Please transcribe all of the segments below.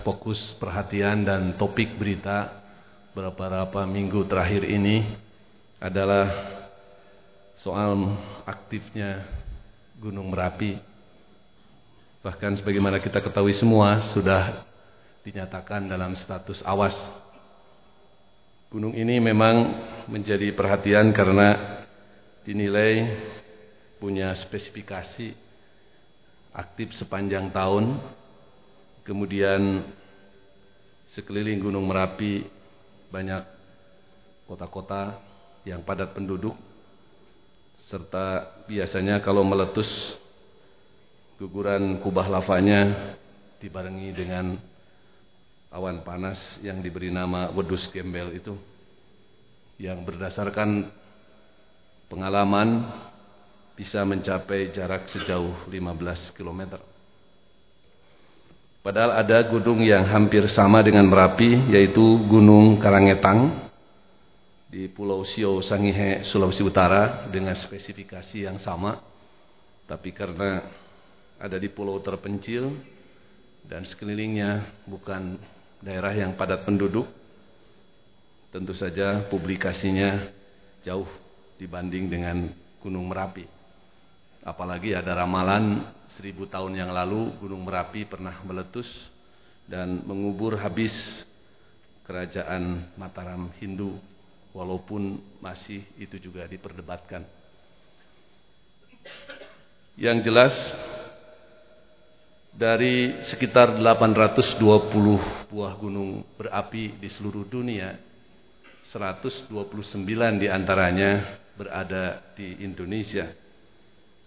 fokus perhatian dan topik berita beberapa minggu terakhir ini adalah soal aktifnya Gunung Merapi. Bahkan sebagaimana kita ketahui semua sudah dinyatakan dalam status awas. Gunung ini memang menjadi perhatian karena dinilai punya spesifikasi aktif sepanjang tahun Kemudian sekeliling Gunung Merapi banyak kota-kota yang padat penduduk serta biasanya kalau meletus guguran kubah lavanya dibarengi dengan awan panas yang diberi nama wedus gembel itu yang berdasarkan pengalaman bisa mencapai jarak sejauh 15 kilometer. Padahal ada gunung yang hampir sama dengan Merapi yaitu Gunung Karangetang di Pulau Sio Sangihe, Sulawesi Utara dengan spesifikasi yang sama. Tapi karena ada di pulau terpencil dan sekelilingnya bukan daerah yang padat penduduk, tentu saja publikasinya jauh dibanding dengan Gunung Merapi. Apalagi ada ramalan seribu tahun yang lalu Gunung Merapi pernah meletus dan mengubur habis kerajaan Mataram Hindu walaupun masih itu juga diperdebatkan. Yang jelas dari sekitar 820 buah gunung berapi di seluruh dunia 129 di antaranya berada di Indonesia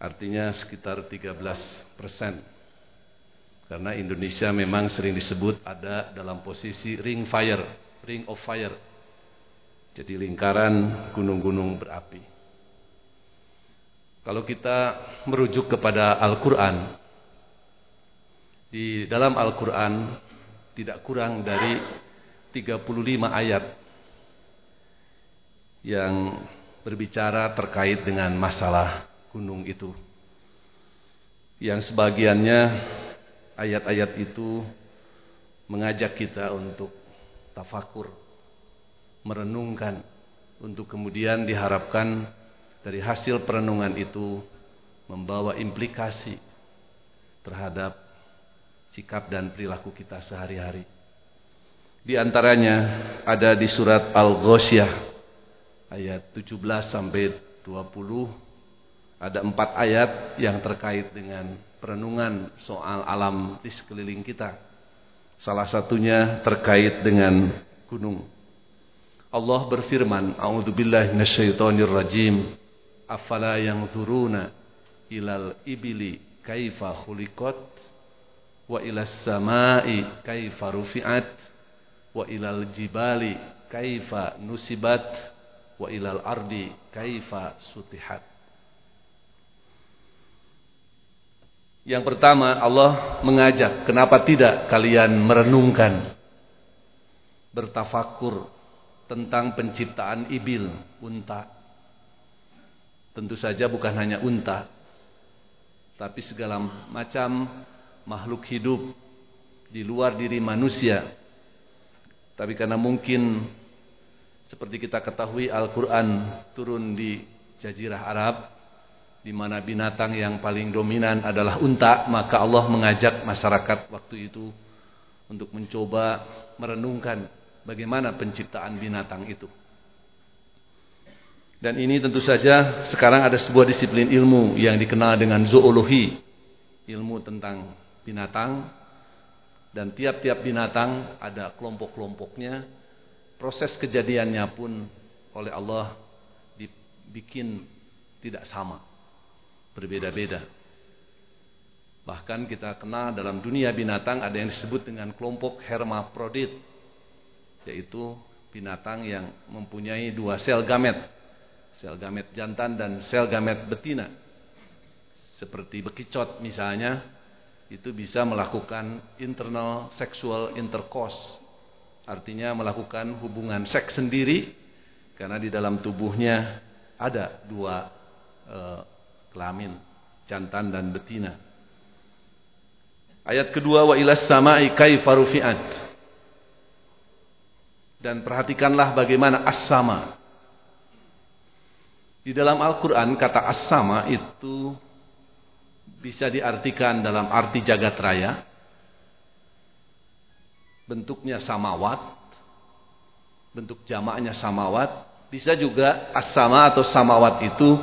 Artinya sekitar 13 persen. Karena Indonesia memang sering disebut ada dalam posisi ring fire, ring of fire. Jadi lingkaran gunung-gunung berapi. Kalau kita merujuk kepada Al-Quran, di dalam Al-Quran tidak kurang dari 35 ayat yang berbicara terkait dengan masalah gunung itu. Yang sebagiannya ayat-ayat itu mengajak kita untuk tafakur, merenungkan, untuk kemudian diharapkan dari hasil perenungan itu membawa implikasi terhadap sikap dan perilaku kita sehari-hari. Di antaranya ada di surat Al-Ghasyah ayat 17 sampai 20 ada empat ayat yang terkait dengan perenungan soal alam di sekeliling kita. Salah satunya terkait dengan gunung. Allah berfirman, A'udzubillahi minasyaitonir rajim. Afala yanzuruna ilal ibili kaifa khuliqat wa ilas samai kaifa rufi'at wa ilal jibali kaifa nusibat wa ilal ardi kaifa sutihat. Yang pertama Allah mengajak kenapa tidak kalian merenungkan bertafakur tentang penciptaan ibil unta. Tentu saja bukan hanya unta tapi segala macam makhluk hidup di luar diri manusia. Tapi karena mungkin seperti kita ketahui Al-Qur'an turun di jazirah Arab di mana binatang yang paling dominan adalah unta, maka Allah mengajak masyarakat waktu itu untuk mencoba merenungkan bagaimana penciptaan binatang itu. Dan ini tentu saja sekarang ada sebuah disiplin ilmu yang dikenal dengan zoologi, ilmu tentang binatang dan tiap-tiap binatang ada kelompok-kelompoknya. Proses kejadiannya pun oleh Allah dibikin tidak sama berbeda-beda. Bahkan kita kenal dalam dunia binatang ada yang disebut dengan kelompok hermaprodit, yaitu binatang yang mempunyai dua sel gamet, sel gamet jantan dan sel gamet betina. Seperti bekicot misalnya, itu bisa melakukan internal sexual intercourse, artinya melakukan hubungan seks sendiri, karena di dalam tubuhnya ada dua e, kelamin jantan dan betina. Ayat kedua wa ilas sama'i kaifa rufi'at. Dan perhatikanlah bagaimana as-sama. Di dalam Al-Qur'an kata as-sama itu bisa diartikan dalam arti jagat raya. Bentuknya samawat. Bentuk jamaknya samawat. Bisa juga as-sama atau samawat itu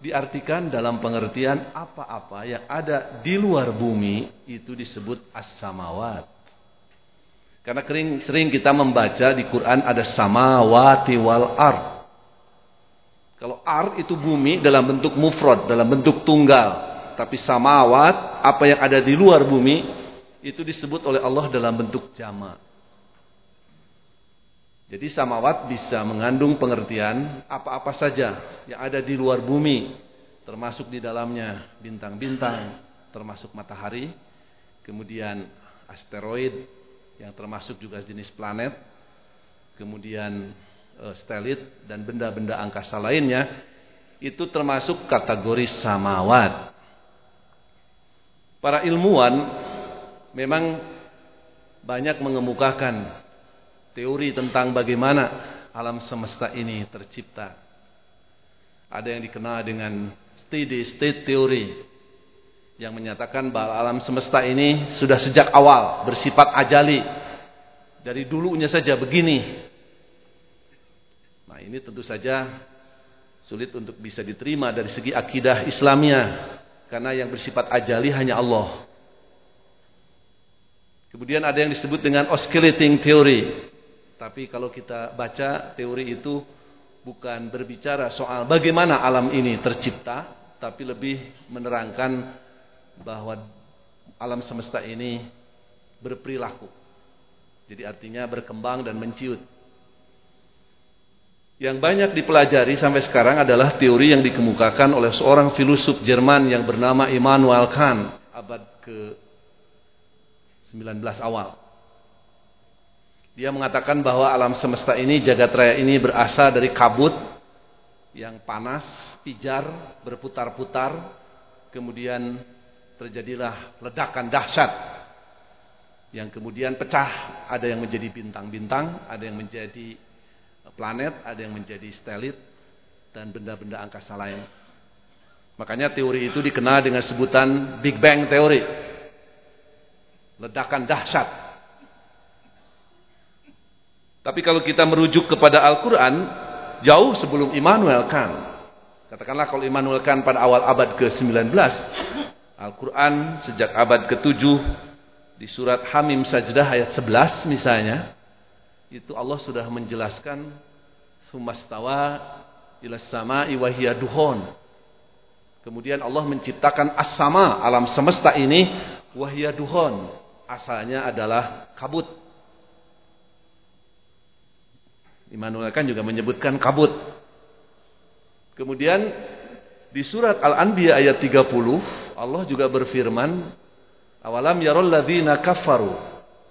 diartikan dalam pengertian apa-apa yang ada di luar bumi itu disebut as-samawat. Karena sering, sering kita membaca di Quran ada samawati wal ard. Kalau ard itu bumi dalam bentuk mufrad, dalam bentuk tunggal. Tapi samawat, apa yang ada di luar bumi, itu disebut oleh Allah dalam bentuk jama. Jadi samawat bisa mengandung pengertian apa-apa saja yang ada di luar bumi, termasuk di dalamnya bintang-bintang, termasuk matahari, kemudian asteroid yang termasuk juga jenis planet, kemudian e, stelit dan benda-benda angkasa lainnya, itu termasuk kategori samawat. Para ilmuwan memang banyak mengemukakan teori tentang bagaimana alam semesta ini tercipta. Ada yang dikenal dengan steady state theory yang menyatakan bahwa alam semesta ini sudah sejak awal bersifat ajali. Dari dulunya saja begini. Nah, ini tentu saja sulit untuk bisa diterima dari segi akidah Islamia karena yang bersifat ajali hanya Allah. Kemudian ada yang disebut dengan oscillating theory tapi kalau kita baca teori itu bukan berbicara soal bagaimana alam ini tercipta, tapi lebih menerangkan bahwa alam semesta ini berperilaku. Jadi artinya berkembang dan menciut. Yang banyak dipelajari sampai sekarang adalah teori yang dikemukakan oleh seorang filosof Jerman yang bernama Immanuel Kant abad ke-19 awal. Dia mengatakan bahwa alam semesta ini, jagat raya ini berasal dari kabut yang panas, pijar, berputar-putar. Kemudian terjadilah ledakan dahsyat yang kemudian pecah. Ada yang menjadi bintang-bintang, ada yang menjadi planet, ada yang menjadi stelit, dan benda-benda angkasa lain. Makanya teori itu dikenal dengan sebutan Big Bang Theory. Ledakan dahsyat tapi kalau kita merujuk kepada Al-Quran, jauh sebelum Immanuel Kant. Katakanlah kalau Immanuel Kant pada awal abad ke-19, Al-Quran sejak abad ke-7, di surat Hamim Sajdah ayat 11 misalnya, itu Allah sudah menjelaskan sumastawa ila sama'i wa duhon. Kemudian Allah menciptakan as-sama, alam semesta ini wahia duhon. Asalnya adalah kabut. Immanuel kan juga menyebutkan kabut. Kemudian di surat Al-Anbiya ayat 30 Allah juga berfirman awalam yarul ladzina kafaru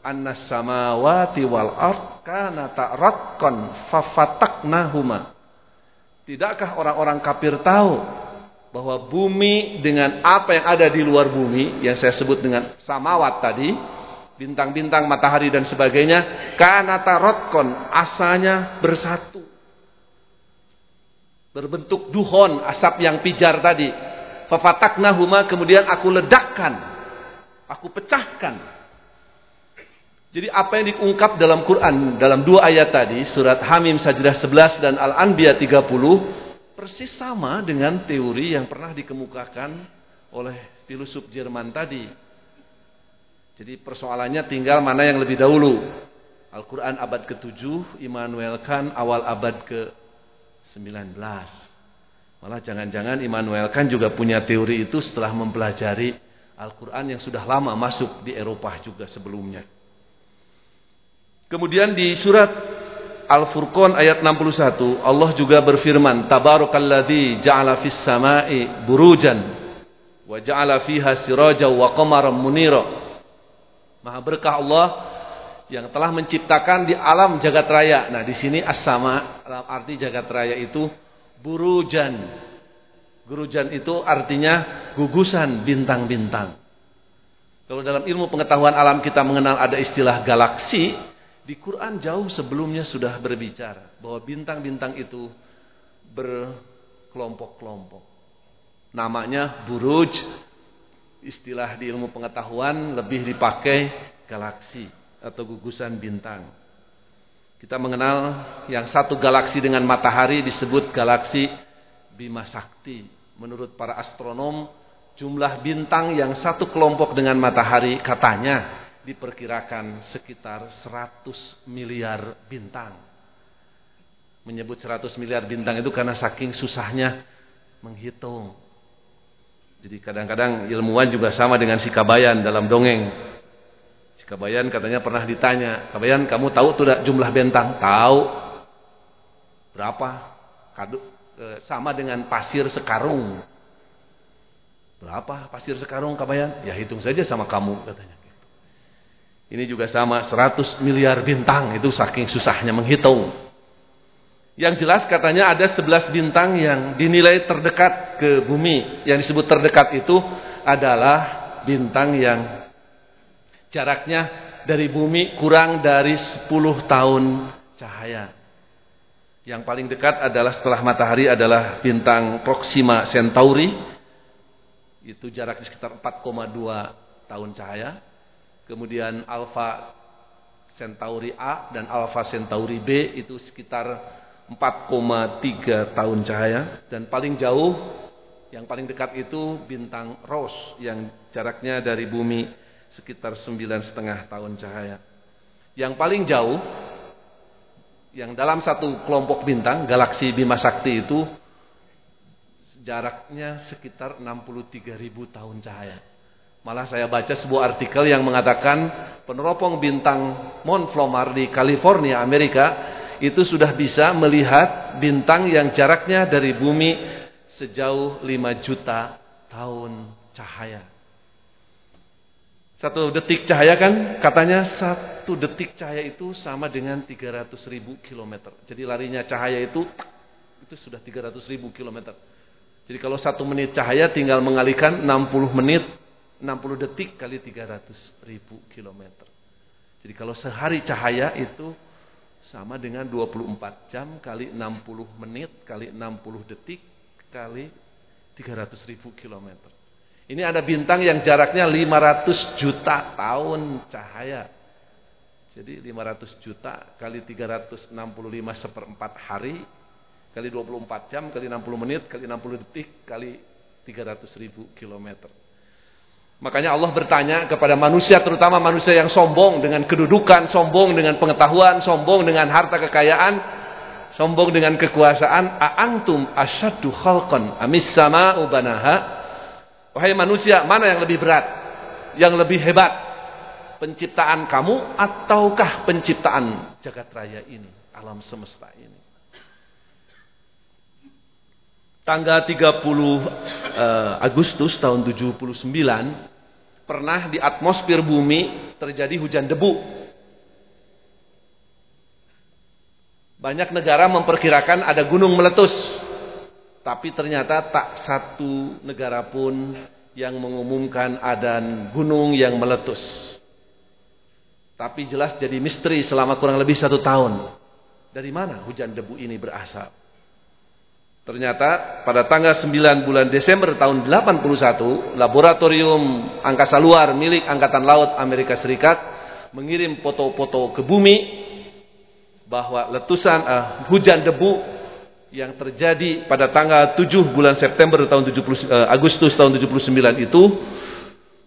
annas samawati wal ard kanata ratqan fafataknahuma Tidakkah orang-orang kafir tahu bahwa bumi dengan apa yang ada di luar bumi yang saya sebut dengan samawat tadi bintang-bintang, matahari dan sebagainya, kanata rotkon, asalnya bersatu. Berbentuk duhon, asap yang pijar tadi. Fafataknahuma kemudian aku ledakkan. Aku pecahkan. Jadi apa yang diungkap dalam Quran dalam dua ayat tadi, surat Hamim Sajdah 11 dan Al-Anbiya 30, persis sama dengan teori yang pernah dikemukakan oleh filosof Jerman tadi jadi persoalannya tinggal mana yang lebih dahulu. Al-Quran abad ke-7, Immanuel Kant awal abad ke-19. Malah jangan-jangan Immanuel Kant juga punya teori itu setelah mempelajari Al-Quran yang sudah lama masuk di Eropa juga sebelumnya. Kemudian di surat Al-Furqan ayat 61 Allah juga berfirman Tabarakalladzi ja'ala fis sama'i burujan wa ja'ala fiha sirajan wa qamaran munira Maha berkah Allah yang telah menciptakan di alam jagat raya. Nah, di sini as-sama dalam arti jagat raya itu burujan. Burujan itu artinya gugusan bintang-bintang. Kalau dalam ilmu pengetahuan alam kita mengenal ada istilah galaksi, di Quran jauh sebelumnya sudah berbicara bahwa bintang-bintang itu berkelompok-kelompok. Namanya buruj, istilah di ilmu pengetahuan lebih dipakai galaksi atau gugusan bintang. Kita mengenal yang satu galaksi dengan matahari disebut galaksi Bima Sakti. Menurut para astronom, jumlah bintang yang satu kelompok dengan matahari katanya diperkirakan sekitar 100 miliar bintang. Menyebut 100 miliar bintang itu karena saking susahnya menghitung. Jadi kadang-kadang ilmuwan juga sama dengan si Kabayan dalam dongeng. Si Kabayan katanya pernah ditanya, Kabayan kamu tahu tuh jumlah bintang? Tahu. Berapa? Kadu, eh, sama dengan pasir sekarung. Berapa pasir sekarung kabayan? Ya hitung saja sama kamu katanya. Ini juga sama 100 miliar bintang itu saking susahnya menghitung. Yang jelas katanya ada 11 bintang yang dinilai terdekat ke bumi. Yang disebut terdekat itu adalah bintang yang jaraknya dari bumi kurang dari 10 tahun cahaya. Yang paling dekat adalah setelah matahari adalah bintang Proxima Centauri itu jaraknya sekitar 4,2 tahun cahaya. Kemudian Alpha Centauri A dan Alpha Centauri B itu sekitar 4,3 tahun cahaya dan paling jauh yang paling dekat itu bintang Ross yang jaraknya dari bumi sekitar 9,5 tahun cahaya. Yang paling jauh yang dalam satu kelompok bintang galaksi Bima Sakti itu jaraknya sekitar 63 ribu tahun cahaya. Malah saya baca sebuah artikel yang mengatakan peneropong bintang Mount di California, Amerika, itu sudah bisa melihat bintang yang jaraknya dari bumi sejauh 5 juta tahun cahaya. Satu detik cahaya kan katanya satu detik cahaya itu sama dengan 300 ribu kilometer. Jadi larinya cahaya itu itu sudah 300 ribu kilometer. Jadi kalau satu menit cahaya tinggal mengalihkan 60 menit, 60 detik kali 300 ribu kilometer. Jadi kalau sehari cahaya itu sama dengan 24 jam kali 60 menit kali 60 detik kali 300 ribu kilometer. Ini ada bintang yang jaraknya 500 juta tahun cahaya. Jadi 500 juta kali 365 seperempat hari kali 24 jam, kali 60 menit, kali 60 detik, kali 300 ribu kilometer. Makanya Allah bertanya kepada manusia, terutama manusia yang sombong dengan kedudukan, sombong dengan pengetahuan, sombong dengan harta kekayaan, sombong dengan kekuasaan. A'antum asyaddu khalqan amis sama'u banaha. Wahai manusia, mana yang lebih berat? Yang lebih hebat? Penciptaan kamu ataukah penciptaan jagat raya ini, alam semesta ini? Tanggal 30 eh, Agustus tahun 79 pernah di atmosfer bumi terjadi hujan debu. Banyak negara memperkirakan ada gunung meletus. Tapi ternyata tak satu negara pun yang mengumumkan ada gunung yang meletus. Tapi jelas jadi misteri selama kurang lebih satu tahun. Dari mana hujan debu ini berasal? Ternyata pada tanggal 9 bulan Desember tahun 81, laboratorium angkasa luar milik Angkatan Laut Amerika Serikat mengirim foto-foto ke bumi bahwa letusan uh, hujan debu yang terjadi pada tanggal 7 bulan September tahun 70 uh, eh, Agustus tahun 79 itu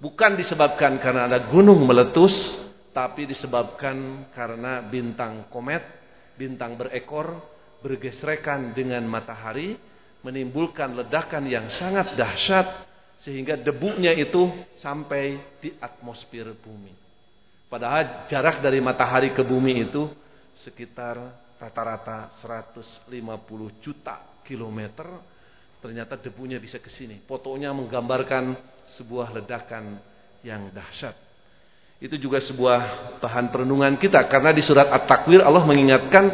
bukan disebabkan karena ada gunung meletus, tapi disebabkan karena bintang komet, bintang berekor bergesrekan dengan matahari menimbulkan ledakan yang sangat dahsyat sehingga debunya itu sampai di atmosfer bumi. Padahal jarak dari matahari ke bumi itu sekitar rata-rata 150 juta kilometer. Ternyata debunya bisa ke sini. Fotonya menggambarkan sebuah ledakan yang dahsyat. Itu juga sebuah bahan perenungan kita karena di surat At-Takwir Allah mengingatkan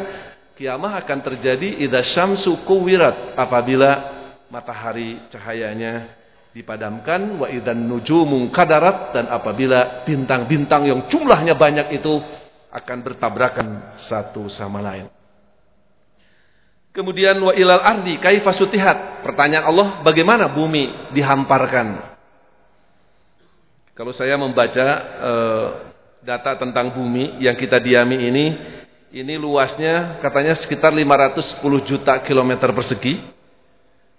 Kiamah akan terjadi idza syamsu kuwirat apabila matahari cahayanya dipadamkan wa idan nujumun kadarat dan apabila bintang-bintang yang jumlahnya banyak itu akan bertabrakan satu sama lain. Kemudian wa ilal ardi kaifa sutihat? Pertanyaan Allah, bagaimana bumi dihamparkan? Kalau saya membaca uh, data tentang bumi yang kita diami ini, ini luasnya katanya sekitar 510 juta kilometer persegi.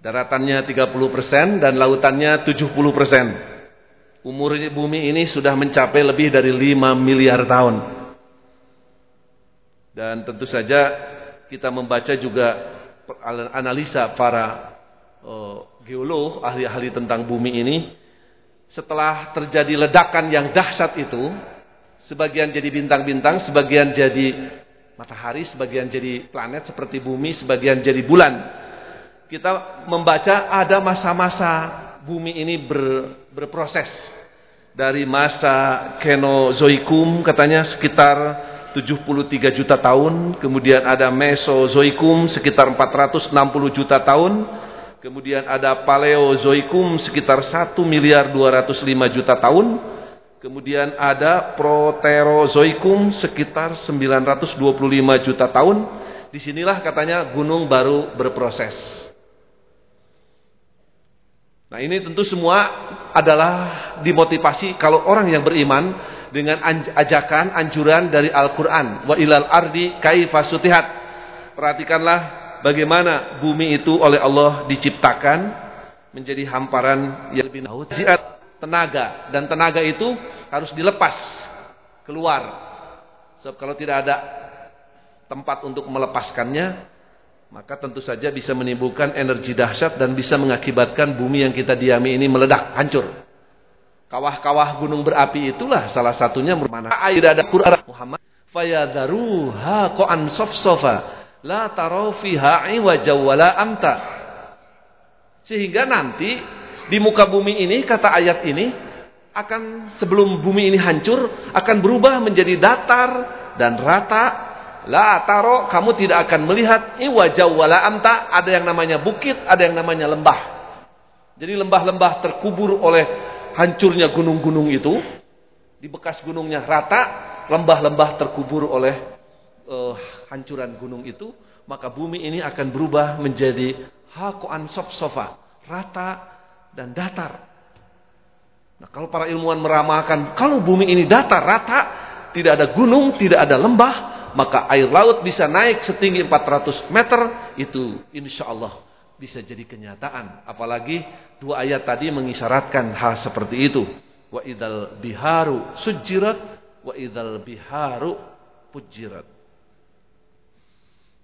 Daratannya 30% dan lautannya 70%. Umur bumi ini sudah mencapai lebih dari 5 miliar tahun. Dan tentu saja kita membaca juga analisa para uh, geolog, ahli-ahli tentang bumi ini, setelah terjadi ledakan yang dahsyat itu, sebagian jadi bintang-bintang, sebagian jadi matahari, sebagian jadi planet seperti bumi, sebagian jadi bulan. Kita membaca ada masa-masa bumi ini ber, berproses. Dari masa Kenozoikum katanya sekitar 73 juta tahun, kemudian ada Mesozoikum sekitar 460 juta tahun, kemudian ada Paleozoikum sekitar 1 miliar 205 juta tahun, kemudian ada Proterozoikum sekitar 925 juta tahun. Di sinilah katanya gunung baru berproses. Nah ini tentu semua adalah dimotivasi kalau orang yang beriman dengan ajakan, anjuran dari Al-Quran. Wa ilal ardi kaifa sutihat. Perhatikanlah bagaimana bumi itu oleh Allah diciptakan menjadi hamparan yang lebih ziat tenaga dan tenaga itu harus dilepas keluar. Sebab kalau tidak ada tempat untuk melepaskannya, maka tentu saja bisa menimbulkan energi dahsyat dan bisa mengakibatkan bumi yang kita diami ini meledak, hancur. Kawah-kawah gunung berapi itulah salah satunya mana air ada Quran Muhammad fayadharuha qan safsafa la taraw fiha iwaja wala amta. Sehingga nanti di muka bumi ini kata ayat ini akan sebelum bumi ini hancur akan berubah menjadi datar dan rata. La taro kamu tidak akan melihat iwaja wala amta ada yang namanya bukit, ada yang namanya lembah. Jadi lembah-lembah terkubur oleh hancurnya gunung-gunung itu, di bekas gunungnya rata, lembah-lembah terkubur oleh uh, hancuran gunung itu, maka bumi ini akan berubah menjadi hakoan sof-sofa, rata dan datar. Nah, kalau para ilmuwan meramalkan, kalau bumi ini datar, rata, tidak ada gunung, tidak ada lembah, maka air laut bisa naik setinggi 400 meter, itu insya Allah bisa jadi kenyataan. Apalagi dua ayat tadi mengisyaratkan hal seperti itu. Wa idal biharu sujirat wa idal biharu pujirat.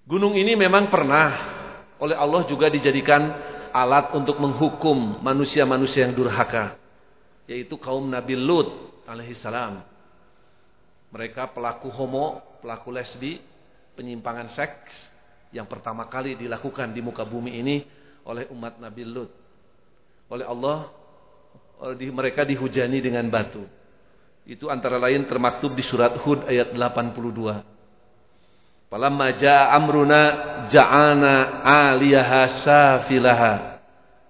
Gunung ini memang pernah oleh Allah juga dijadikan alat untuk menghukum manusia-manusia yang durhaka. Yaitu kaum Nabi Lut alaihissalam. Mereka pelaku homo, pelaku lesbi, penyimpangan seks, yang pertama kali dilakukan di muka bumi ini oleh umat Nabi Lut. Oleh Allah mereka dihujani dengan batu. Itu antara lain termaktub di surat Hud ayat 82. Falamma jaa amruna ja'ana 'aliyaha safilaha.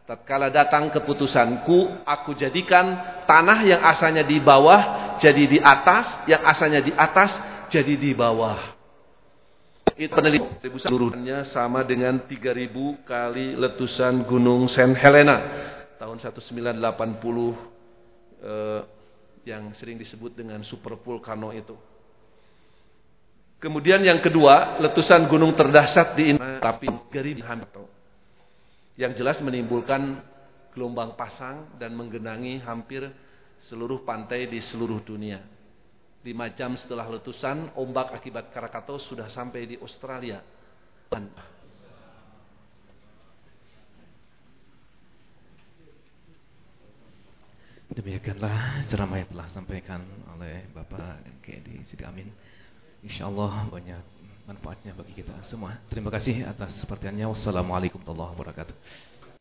Tatkala datang keputusanku, aku jadikan tanah yang asalnya di bawah jadi di atas, yang asalnya di atas jadi di bawah. Itu penelitian seluruhnya sama dengan 3000 kali letusan gunung Saint Helena tahun 1980 eh, yang sering disebut dengan super vulkano itu. Kemudian yang kedua, letusan gunung terdahsyat di Indonesia tapi yang jelas menimbulkan gelombang pasang dan menggenangi hampir seluruh pantai di seluruh dunia. Lima jam setelah letusan, ombak akibat Krakatau sudah sampai di Australia. Demikianlah ceramah yang telah sampaikan oleh Bapak Kedi Sidamin. Insya Allah banyak manfaatnya bagi kita semua. Terima kasih atas perhatiannya. Wassalamualaikum warahmatullahi wabarakatuh.